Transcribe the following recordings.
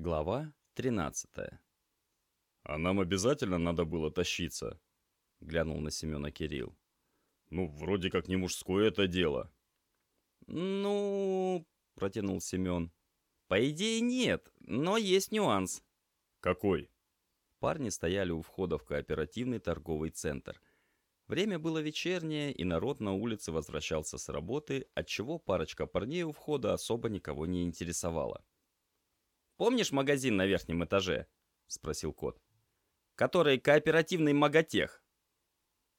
Глава 13 «А нам обязательно надо было тащиться?» — глянул на Семена Кирилл. «Ну, вроде как не мужское это дело». «Ну...» — протянул Семен. «По идее нет, но есть нюанс». «Какой?» Парни стояли у входа в кооперативный торговый центр. Время было вечернее, и народ на улице возвращался с работы, отчего парочка парней у входа особо никого не интересовала. «Помнишь магазин на верхнем этаже?» — спросил кот. «Который кооперативный маготех».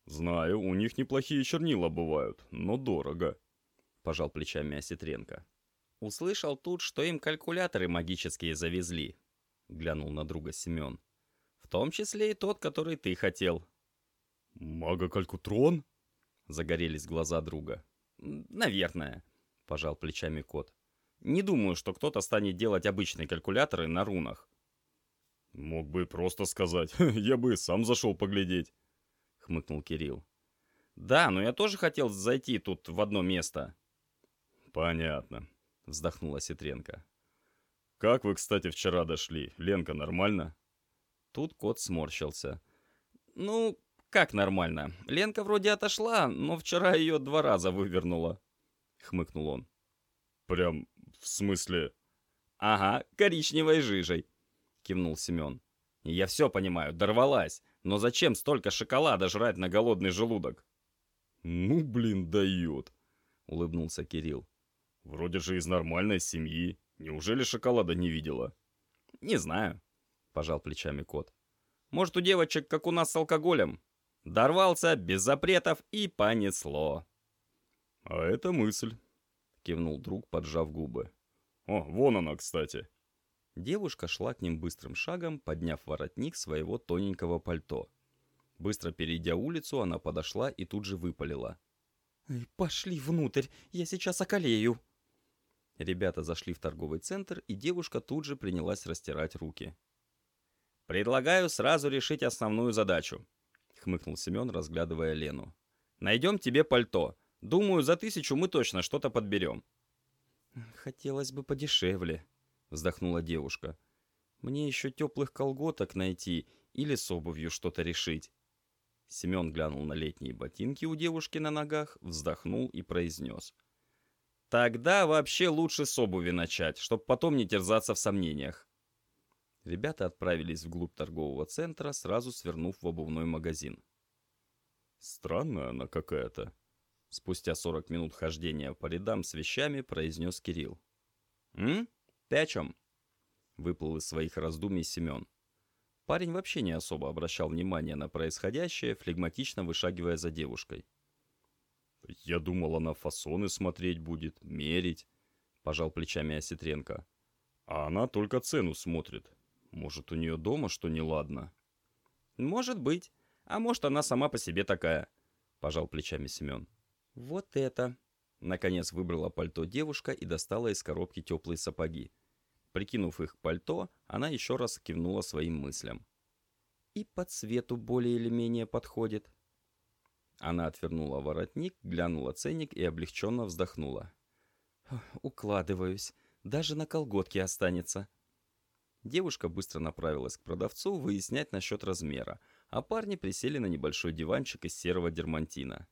«Знаю, у них неплохие чернила бывают, но дорого», — пожал плечами Осетренко. «Услышал тут, что им калькуляторы магические завезли», — глянул на друга Семен. «В том числе и тот, который ты хотел». «Мага-калькутрон?» — загорелись глаза друга. «Наверное», — пожал плечами кот. Не думаю, что кто-то станет делать обычные калькуляторы на рунах. Мог бы просто сказать, я бы сам зашел поглядеть, хмыкнул Кирилл. Да, но я тоже хотел зайти тут в одно место. Понятно, вздохнула Ситренко. Как вы, кстати, вчера дошли? Ленка нормально? Тут кот сморщился. Ну, как нормально? Ленка вроде отошла, но вчера ее два раза вывернула. Хмыкнул он. Прям «В смысле?» «Ага, коричневой жижей», — кивнул Семен. «Я все понимаю, дорвалась. Но зачем столько шоколада жрать на голодный желудок?» «Ну, блин, дает», — улыбнулся Кирилл. «Вроде же из нормальной семьи. Неужели шоколада не видела?» «Не знаю», — пожал плечами кот. «Может, у девочек, как у нас с алкоголем? Дорвался, без запретов и понесло». «А это мысль». — кивнул друг, поджав губы. «О, вон она, кстати!» Девушка шла к ним быстрым шагом, подняв воротник своего тоненького пальто. Быстро перейдя улицу, она подошла и тут же выпалила. «Пошли внутрь, я сейчас околею!» Ребята зашли в торговый центр, и девушка тут же принялась растирать руки. «Предлагаю сразу решить основную задачу», — хмыкнул Семен, разглядывая Лену. «Найдем тебе пальто. Думаю, за тысячу мы точно что-то подберем». «Хотелось бы подешевле», — вздохнула девушка. «Мне еще теплых колготок найти или с обувью что-то решить». Семен глянул на летние ботинки у девушки на ногах, вздохнул и произнес. «Тогда вообще лучше с обуви начать, чтобы потом не терзаться в сомнениях». Ребята отправились вглубь торгового центра, сразу свернув в обувной магазин. «Странная она какая-то», Спустя 40 минут хождения по рядам с вещами произнес Кирилл. «М? Ты о чем?» Выплыл из своих раздумий Семен. Парень вообще не особо обращал внимание на происходящее, флегматично вышагивая за девушкой. «Я думал, она фасоны смотреть будет, мерить», — пожал плечами Осетренко. «А она только цену смотрит. Может, у нее дома что неладно?» «Может быть. А может, она сама по себе такая», — пожал плечами Семен. «Вот это!» Наконец выбрала пальто девушка и достала из коробки теплые сапоги. Прикинув их пальто, она еще раз кивнула своим мыслям. «И по цвету более или менее подходит». Она отвернула воротник, глянула ценник и облегченно вздохнула. «Укладываюсь. Даже на колготке останется». Девушка быстро направилась к продавцу выяснять насчет размера, а парни присели на небольшой диванчик из серого дермантина.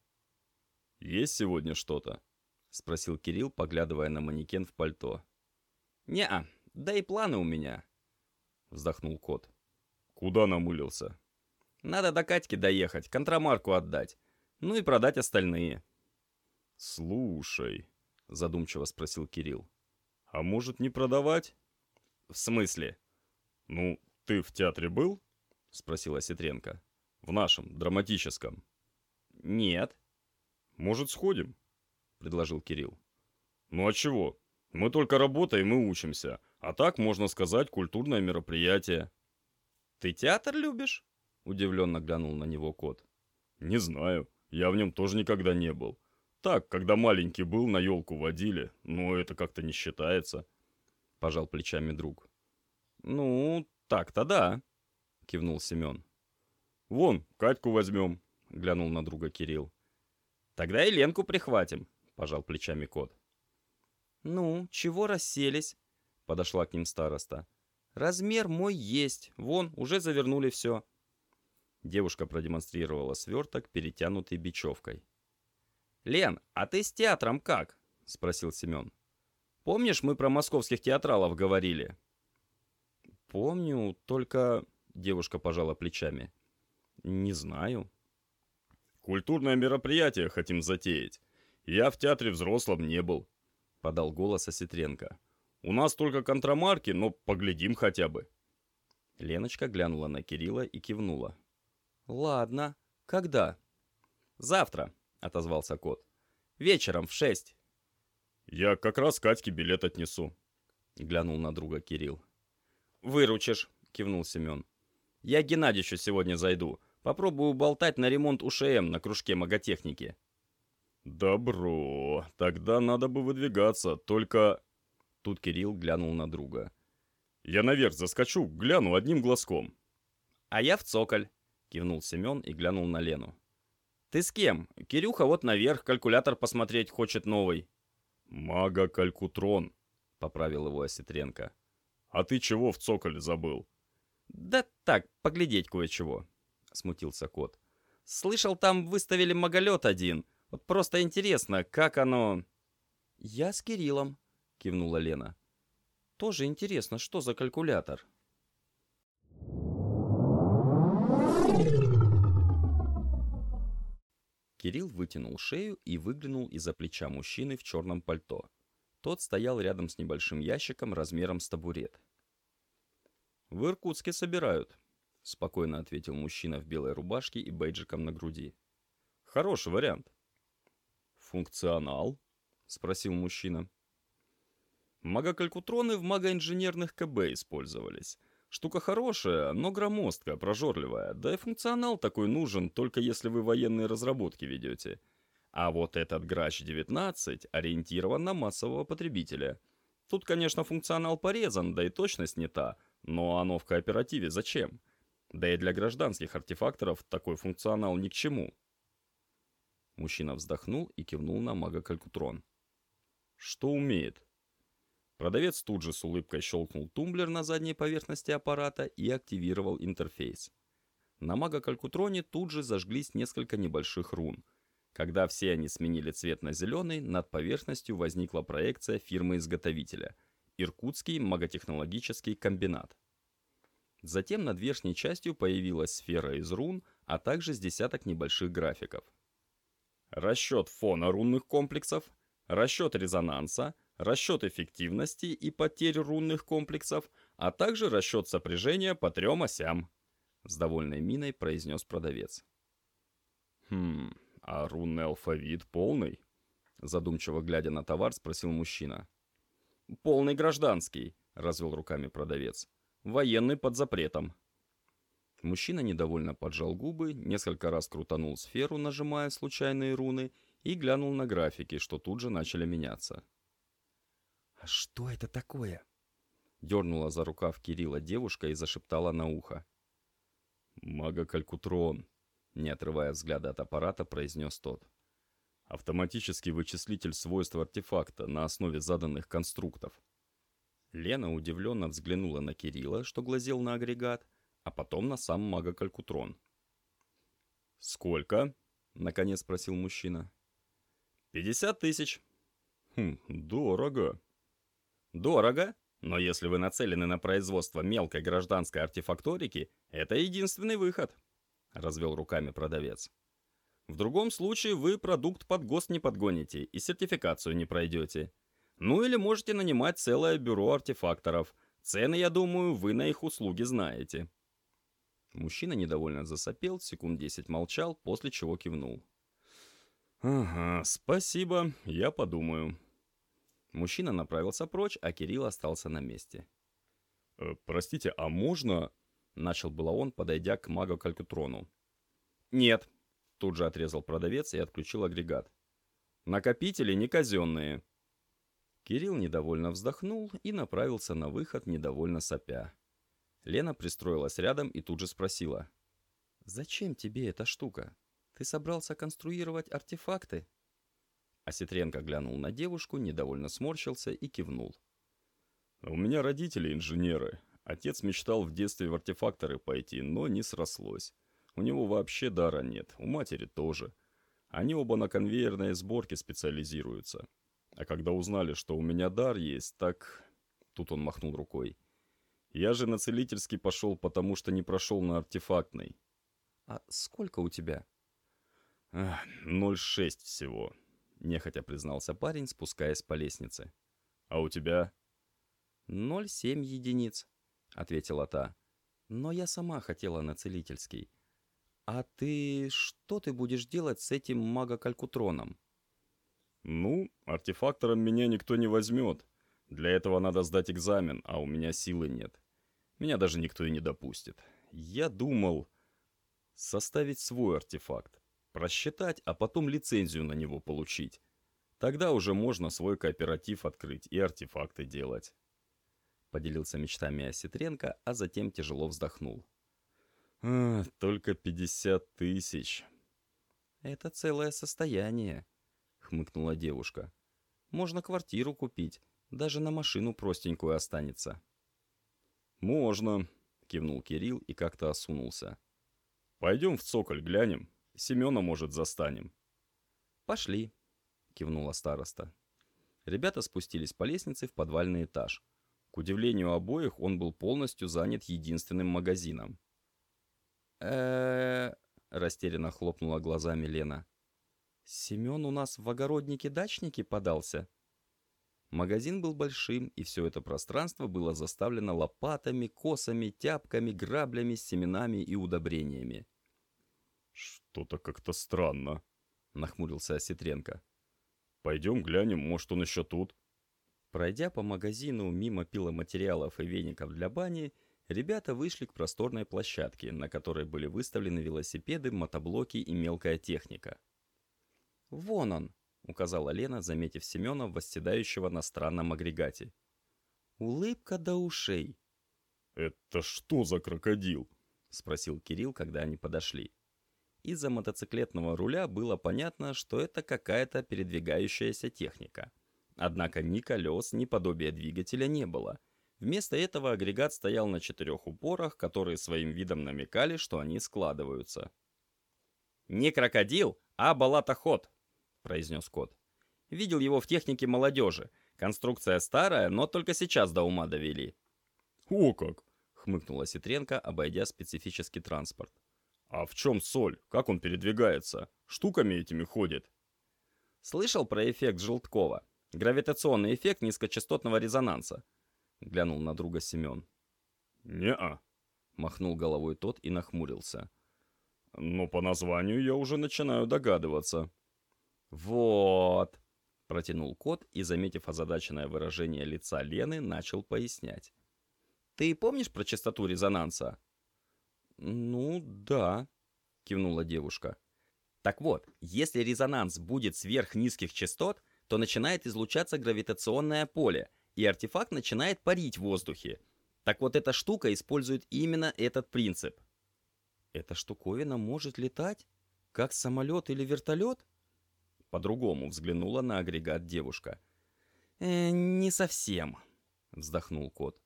«Есть сегодня что-то?» — спросил Кирилл, поглядывая на манекен в пальто. «Не-а, да и планы у меня», — вздохнул кот. «Куда намылился?» «Надо до Катьки доехать, контрамарку отдать, ну и продать остальные». «Слушай», — задумчиво спросил Кирилл, «а может не продавать?» «В смысле?» «Ну, ты в театре был?» — спросила Ситренко. «В нашем, драматическом». «Нет», «Может, сходим?» — предложил Кирилл. «Ну а чего? Мы только работаем и учимся, а так, можно сказать, культурное мероприятие». «Ты театр любишь?» — удивленно глянул на него кот. «Не знаю, я в нем тоже никогда не был. Так, когда маленький был, на елку водили, но это как-то не считается», — пожал плечами друг. «Ну, так-то да», — кивнул Семен. «Вон, Катьку возьмем», — глянул на друга Кирилл. «Тогда и Ленку прихватим», — пожал плечами кот. «Ну, чего расселись?» — подошла к ним староста. Размер мой есть. Вон, уже завернули все. Девушка продемонстрировала сверток, перетянутый бечевкой. «Лен, а ты с театром как?» — спросил Семен. «Помнишь, мы про московских театралов говорили?» «Помню, только...» — девушка пожала плечами. «Не знаю». «Культурное мероприятие хотим затеять. Я в театре взрослом не был», — подал голос Осетренко. «У нас только контрамарки, но поглядим хотя бы». Леночка глянула на Кирилла и кивнула. «Ладно. Когда?» «Завтра», — отозвался кот. «Вечером в шесть». «Я как раз Катьке билет отнесу», — глянул на друга Кирилл. «Выручишь», — кивнул Семен. «Я к Геннадьевичу сегодня зайду. Попробую болтать на ремонт УШМ на кружке маготехники». «Добро. Тогда надо бы выдвигаться, только...» Тут Кирилл глянул на друга. «Я наверх заскочу, гляну одним глазком». «А я в цоколь», — кивнул Семен и глянул на Лену. «Ты с кем? Кирюха вот наверх, калькулятор посмотреть хочет новый». «Мага-калькутрон», — поправил его Осетренко. «А ты чего в цоколе забыл?» «Да так, поглядеть кое-чего», — смутился кот. «Слышал, там выставили маголет один. Вот просто интересно, как оно...» «Я с Кириллом», — кивнула Лена. «Тоже интересно, что за калькулятор?» Кирилл вытянул шею и выглянул из-за плеча мужчины в черном пальто. Тот стоял рядом с небольшим ящиком размером с табурет. «В Иркутске собирают», — спокойно ответил мужчина в белой рубашке и бейджиком на груди. «Хороший вариант». «Функционал?» — спросил мужчина. Магокалькутроны в магоинженерных КБ использовались. Штука хорошая, но громоздкая, прожорливая. Да и функционал такой нужен, только если вы военные разработки ведете. А вот этот Грач-19 ориентирован на массового потребителя. Тут, конечно, функционал порезан, да и точность не та, но оно в кооперативе зачем? Да и для гражданских артефакторов такой функционал ни к чему. Мужчина вздохнул и кивнул на мага-калькутрон. Что умеет? Продавец тут же с улыбкой щелкнул тумблер на задней поверхности аппарата и активировал интерфейс. На мага-калькутроне тут же зажглись несколько небольших рун. Когда все они сменили цвет на зеленый, над поверхностью возникла проекция фирмы-изготовителя – Иркутский маготехнологический комбинат. Затем над верхней частью появилась сфера из рун, а также с десяток небольших графиков. Расчет фона рунных комплексов, расчет резонанса – расчет эффективности и потерь рунных комплексов, а также расчет сопряжения по трем осям», — с довольной миной произнес продавец. «Хм, а рунный алфавит полный?» Задумчиво глядя на товар, спросил мужчина. «Полный гражданский», — развел руками продавец. «Военный под запретом». Мужчина недовольно поджал губы, несколько раз крутанул сферу, нажимая случайные руны, и глянул на графики, что тут же начали меняться. «А что это такое?» Дернула за рукав Кирилла девушка и зашептала на ухо. «Мага-калькутрон», не отрывая взгляда от аппарата, произнес тот. «Автоматический вычислитель свойств артефакта на основе заданных конструктов». Лена удивленно взглянула на Кирилла, что глазел на агрегат, а потом на сам мага-калькутрон. «Сколько?» — наконец спросил мужчина. «Пятьдесят тысяч». «Хм, дорого», Дорого, но если вы нацелены на производство мелкой гражданской артефакторики, это единственный выход», — развел руками продавец. «В другом случае вы продукт под ГОСТ не подгоните и сертификацию не пройдете. Ну или можете нанимать целое бюро артефакторов. Цены, я думаю, вы на их услуги знаете». Мужчина недовольно засопел, секунд десять молчал, после чего кивнул. «Ага, спасибо, я подумаю», Мужчина направился прочь, а Кирилл остался на месте. «Э, «Простите, а можно...» — начал было он, подойдя к магу-калькутрону. «Нет», — тут же отрезал продавец и отключил агрегат. «Накопители не казенные». Кирилл недовольно вздохнул и направился на выход, недовольно сопя. Лена пристроилась рядом и тут же спросила. «Зачем тебе эта штука? Ты собрался конструировать артефакты?» Осетренко глянул на девушку, недовольно сморщился и кивнул. «У меня родители инженеры. Отец мечтал в детстве в артефакторы пойти, но не срослось. У него вообще дара нет, у матери тоже. Они оба на конвейерной сборке специализируются. А когда узнали, что у меня дар есть, так... Тут он махнул рукой. Я же на целительский пошел, потому что не прошел на артефактный. А сколько у тебя? 0,6 всего, нехотя признался парень, спускаясь по лестнице. А у тебя? 0,7 единиц, ответила та. Но я сама хотела на целительский. А ты... что ты будешь делать с этим магокалькутроном? Ну, артефактором меня никто не возьмет. Для этого надо сдать экзамен, а у меня силы нет. Меня даже никто и не допустит. Я думал составить свой артефакт, просчитать, а потом лицензию на него получить. Тогда уже можно свой кооператив открыть и артефакты делать. Поделился мечтами Осетренко, а затем тяжело вздохнул. Только 50 тысяч. Это целое состояние, хмыкнула девушка. Можно квартиру купить, даже на машину простенькую останется. «Можно», — кивнул Кирилл и как-то осунулся. «Пойдем в цоколь глянем. Семена, может, застанем». «Пошли», — кивнула староста. Ребята спустились по лестнице в подвальный этаж. К удивлению обоих, он был полностью занят единственным магазином. э растерянно хлопнула глазами Лена. «Семен у нас в огороднике-дачнике подался?» Магазин был большим, и все это пространство было заставлено лопатами, косами, тяпками, граблями, семенами и удобрениями. «Что-то как-то странно», — нахмурился Осетренко. «Пойдем глянем, может, он еще тут?» Пройдя по магазину мимо пиломатериалов и веников для бани, ребята вышли к просторной площадке, на которой были выставлены велосипеды, мотоблоки и мелкая техника. «Вон он!» — указала Лена, заметив Семена, восседающего на странном агрегате. «Улыбка до ушей». «Это что за крокодил?» — спросил Кирилл, когда они подошли. Из-за мотоциклетного руля было понятно, что это какая-то передвигающаяся техника. Однако ни колес, ни подобия двигателя не было. Вместо этого агрегат стоял на четырех упорах, которые своим видом намекали, что они складываются. «Не крокодил, а балатоход», произнес кот. «Видел его в технике молодежи. Конструкция старая, но только сейчас до ума довели». «О как!» — хмыкнула Ситренко, обойдя специфический транспорт. «А в чем соль? Как он передвигается? Штуками этими ходит?» «Слышал про эффект Желткова? Гравитационный эффект низкочастотного резонанса?» — глянул на друга Семен. «Не-а», — махнул головой тот и нахмурился. «Но по названию я уже начинаю догадываться». «Вот», — протянул кот и, заметив озадаченное выражение лица Лены, начал пояснять. «Ты помнишь про частоту резонанса?» «Ну, да», — кивнула девушка. «Так вот, если резонанс будет сверх низких частот, то начинает излучаться гравитационное поле, и артефакт начинает парить в воздухе. Так вот, эта штука использует именно этот принцип». «Эта штуковина может летать? Как самолет или вертолет?» По-другому взглянула на агрегат девушка. «Э, «Не совсем», — вздохнул кот.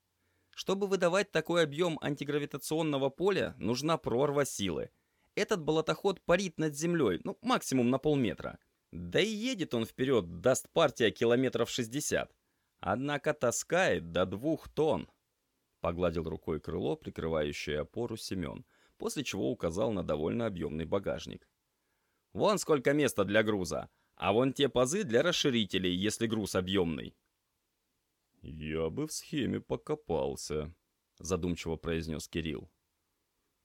«Чтобы выдавать такой объем антигравитационного поля, нужна прорва силы. Этот болотоход парит над землей, ну, максимум на полметра. Да и едет он вперед, даст партия километров 60. Однако таскает до двух тонн». Погладил рукой крыло, прикрывающее опору Семен, после чего указал на довольно объемный багажник. Вон сколько места для груза. А вон те пазы для расширителей, если груз объемный. «Я бы в схеме покопался», — задумчиво произнес Кирилл.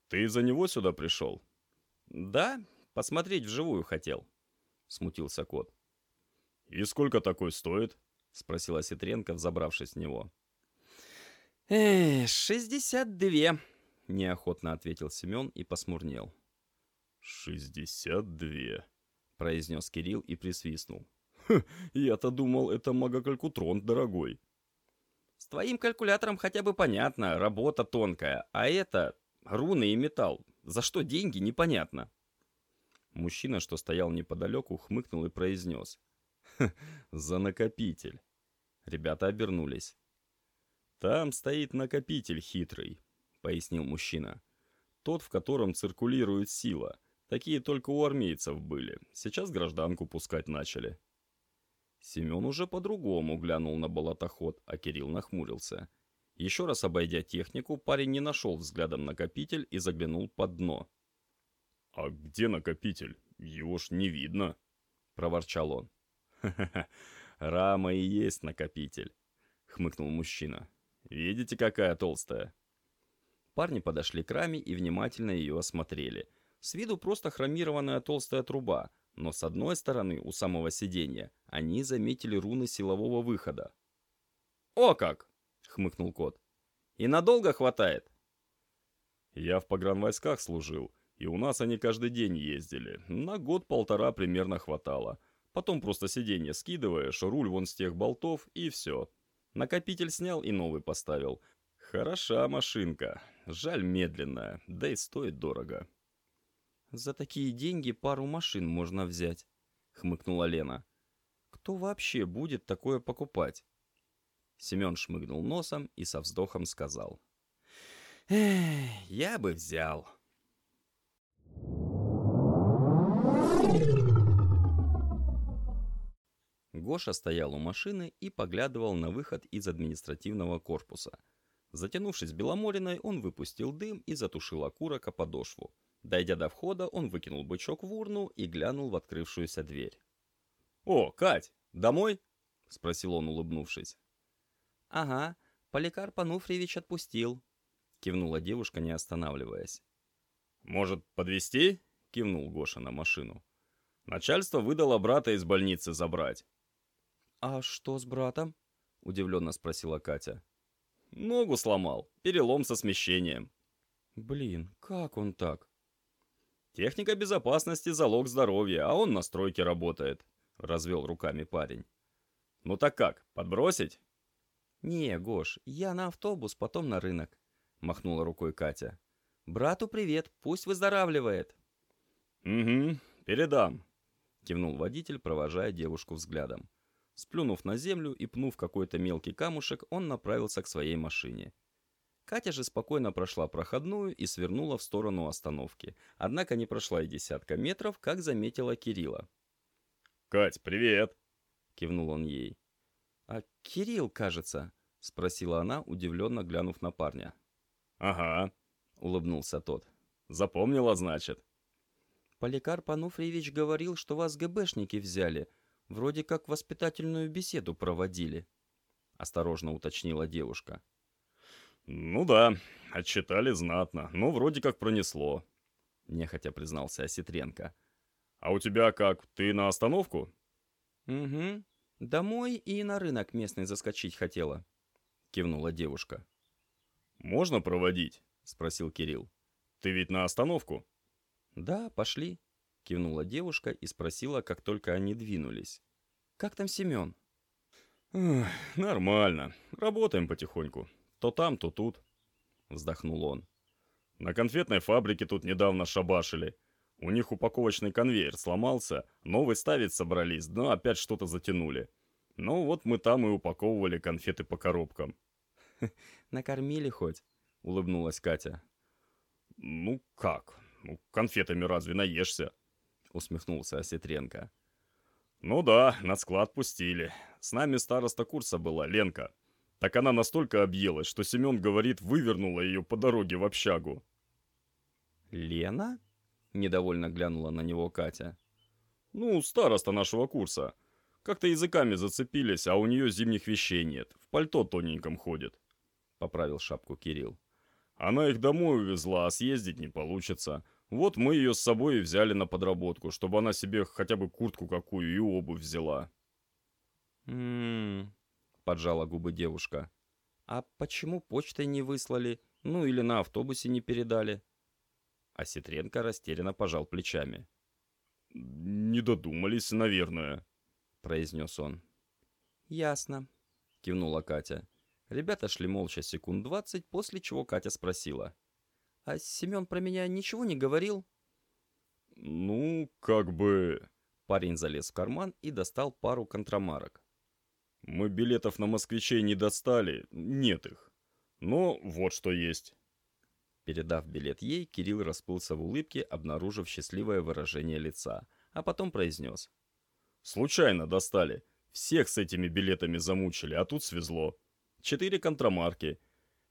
«Ты за него сюда пришел?» «Да, посмотреть вживую хотел», — смутился кот. «И сколько такой стоит?» — спросила Ситренко, взобравшись в него. «Эх, шестьдесят две», — неохотно ответил Семен и посмурнел. «Шестьдесят две», — произнес Кирилл и присвистнул. я-то думал, это магокалькутрон дорогой». «С твоим калькулятором хотя бы понятно, работа тонкая, а это руны и металл. За что деньги, непонятно». Мужчина, что стоял неподалеку, хмыкнул и произнес. «За накопитель». Ребята обернулись. Там стоит накопитель хитрый, пояснил мужчина. Тот, в котором циркулирует сила. Такие только у армейцев были. Сейчас гражданку пускать начали. Семен уже по-другому глянул на болотоход, а Кирилл нахмурился. Еще раз обойдя технику, парень не нашел взглядом накопитель и заглянул под дно. «А где накопитель? Его ж не видно», — проворчал он. «Ха-ха-ха, рама и есть накопитель», — хмыкнул мужчина. «Видите, какая толстая?» Парни подошли к раме и внимательно ее осмотрели. С виду просто хромированная толстая труба, но с одной стороны, у самого сиденья, они заметили руны силового выхода. «О как!» — хмыкнул кот. «И надолго хватает?» «Я в погранвойсках служил, и у нас они каждый день ездили. На год-полтора примерно хватало. Потом просто сиденье скидываешь, руль вон с тех болтов, и все. Накопитель снял и новый поставил. Хороша машинка. Жаль медленная, да и стоит дорого. «За такие деньги пару машин можно взять», — хмыкнула Лена. «Кто вообще будет такое покупать?» Семен шмыгнул носом и со вздохом сказал. «Эх, я бы взял». Гоша стоял у машины и поглядывал на выход из административного корпуса. Затянувшись Беломориной, он выпустил дым и затушил окурок о подошву. Дойдя до входа, он выкинул бычок в урну и глянул в открывшуюся дверь. «О, Кать, домой?» — спросил он, улыбнувшись. «Ага, Поликарп Ануфриевич отпустил», — кивнула девушка, не останавливаясь. «Может, подвезти?» — кивнул Гоша на машину. «Начальство выдало брата из больницы забрать. «А что с братом?» — удивленно спросила Катя. «Ногу сломал. Перелом со смещением». «Блин, как он так?» «Техника безопасности – залог здоровья, а он на стройке работает», – развел руками парень. «Ну так как, подбросить?» «Не, Гош, я на автобус, потом на рынок», – махнула рукой Катя. «Брату привет, пусть выздоравливает». «Угу, передам», – кивнул водитель, провожая девушку взглядом. Сплюнув на землю и пнув какой-то мелкий камушек, он направился к своей машине. Катя же спокойно прошла проходную и свернула в сторону остановки. Однако не прошла и десятка метров, как заметила Кирилла. «Кать, привет!» — кивнул он ей. «А Кирилл, кажется?» — спросила она, удивленно глянув на парня. «Ага», — улыбнулся тот. «Запомнила, значит?» «Поликарп Ануфриевич говорил, что вас ГБшники взяли», Вроде как воспитательную беседу проводили», — осторожно уточнила девушка. «Ну да, отчитали знатно, но вроде как пронесло», — нехотя признался Осетренко. «А у тебя как, ты на остановку?» «Угу, домой и на рынок местный заскочить хотела», — кивнула девушка. «Можно проводить?» — спросил Кирилл. «Ты ведь на остановку?» «Да, пошли», Кивнула девушка и спросила, как только они двинулись. «Как там Семен?» «Нормально. Работаем потихоньку. То там, то тут», — вздохнул он. «На конфетной фабрике тут недавно шабашили. У них упаковочный конвейер сломался, новый ставить собрались, но опять что-то затянули. Ну вот мы там и упаковывали конфеты по коробкам». «Накормили хоть?» — улыбнулась Катя. «Ну как? Ну, конфетами разве наешься?» усмехнулся Осетренко. «Ну да, на склад пустили. С нами староста курса была, Ленка. Так она настолько объелась, что Семен, говорит, вывернула ее по дороге в общагу». «Лена?» — недовольно глянула на него Катя. «Ну, староста нашего курса. Как-то языками зацепились, а у нее зимних вещей нет. В пальто тоненьком ходит», — поправил шапку Кирилл. «Она их домой увезла, а съездить не получится. Вот мы ее с собой и взяли на подработку, чтобы она себе хотя бы куртку какую и обувь взяла. «М-м-м», поджала губы девушка. «А почему почтой не выслали? Ну или на автобусе не передали?» А Ситренко растерянно пожал плечами. «Не додумались, наверное», — произнес он. «Ясно», — кивнула Катя. Ребята шли молча секунд двадцать, после чего Катя спросила. А Семен про меня ничего не говорил?» «Ну, как бы...» Парень залез в карман и достал пару контрамарок. Мы билетов на москвичей не достали, нет их. Но вот что есть. Передав билет ей, Кирилл расплылся в улыбке, обнаружив счастливое выражение лица, а потом произнес. «Случайно достали. Всех с этими билетами замучили, а тут свезло. Четыре контрамарки.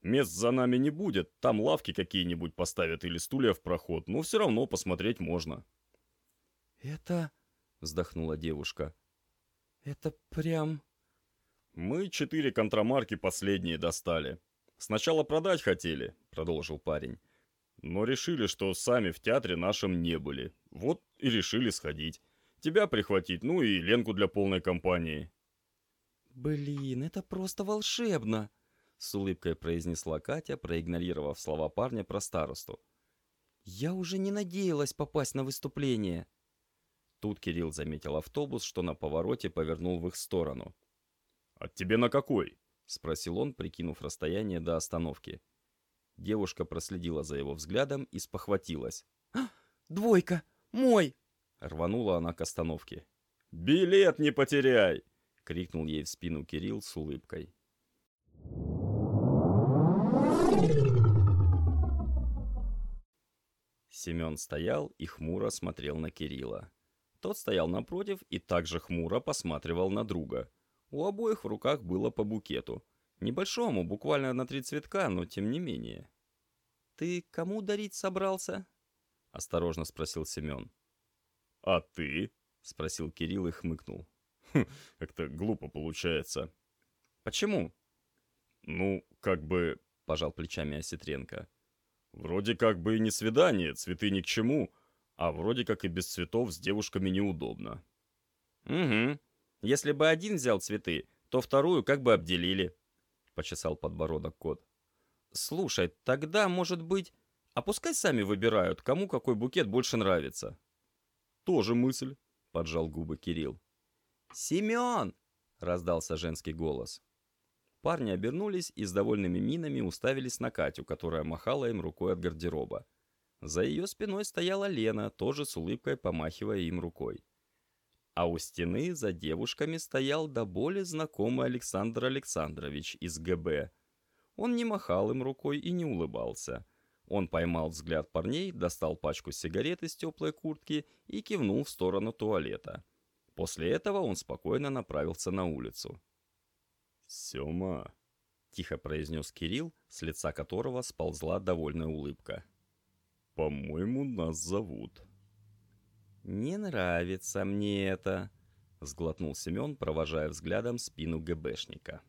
Мест за нами не будет, там лавки какие-нибудь поставят или стулья в проход, но все равно посмотреть можно». «Это...» — вздохнула девушка. «Это прям...» «Мы четыре контрамарки последние достали. Сначала продать хотели», — продолжил парень. «Но решили, что сами в театре нашем не были. Вот и решили сходить. Тебя прихватить, ну и Ленку для полной компании». «Блин, это просто волшебно!» — с улыбкой произнесла Катя, проигнорировав слова парня про старосту. «Я уже не надеялась попасть на выступление». Тут Кирилл заметил автобус, что на повороте повернул в их сторону. «А тебе на какой?» — спросил он, прикинув расстояние до остановки. Девушка проследила за его взглядом и спохватилась. «А, «Двойка! Мой!» Рванула она к остановке. «Билет не потеряй!» — крикнул ей в спину Кирилл с улыбкой. Семен стоял и хмуро смотрел на Кирилла. Тот стоял напротив и также хмуро посматривал на друга. У обоих в руках было по букету. Небольшому, буквально на три цветка, но тем не менее. «Ты кому дарить собрался?» — осторожно спросил Семен. «А ты?» — спросил Кирилл и хмыкнул. «Хм, как-то глупо получается». «Почему?» «Ну, как бы...» — пожал плечами Осетренко. «Вроде как бы и не свидание, цветы ни к чему, а вроде как и без цветов с девушками неудобно». «Угу. Если бы один взял цветы, то вторую как бы обделили», — почесал подбородок кот. «Слушай, тогда, может быть, а пускай сами выбирают, кому какой букет больше нравится». «Тоже мысль», — поджал губы Кирилл. «Семен!» — раздался женский голос. Парни обернулись и с довольными минами уставились на Катю, которая махала им рукой от гардероба. За ее спиной стояла Лена, тоже с улыбкой помахивая им рукой. А у стены за девушками стоял до боли знакомый Александр Александрович из ГБ. Он не махал им рукой и не улыбался. Он поймал взгляд парней, достал пачку сигарет из теплой куртки и кивнул в сторону туалета. После этого он спокойно направился на улицу. «Сема», — тихо произнес Кирилл, с лица которого сползла довольная улыбка. «По-моему, нас зовут». «Не нравится мне это», — сглотнул Семен, провожая взглядом спину ГБшника.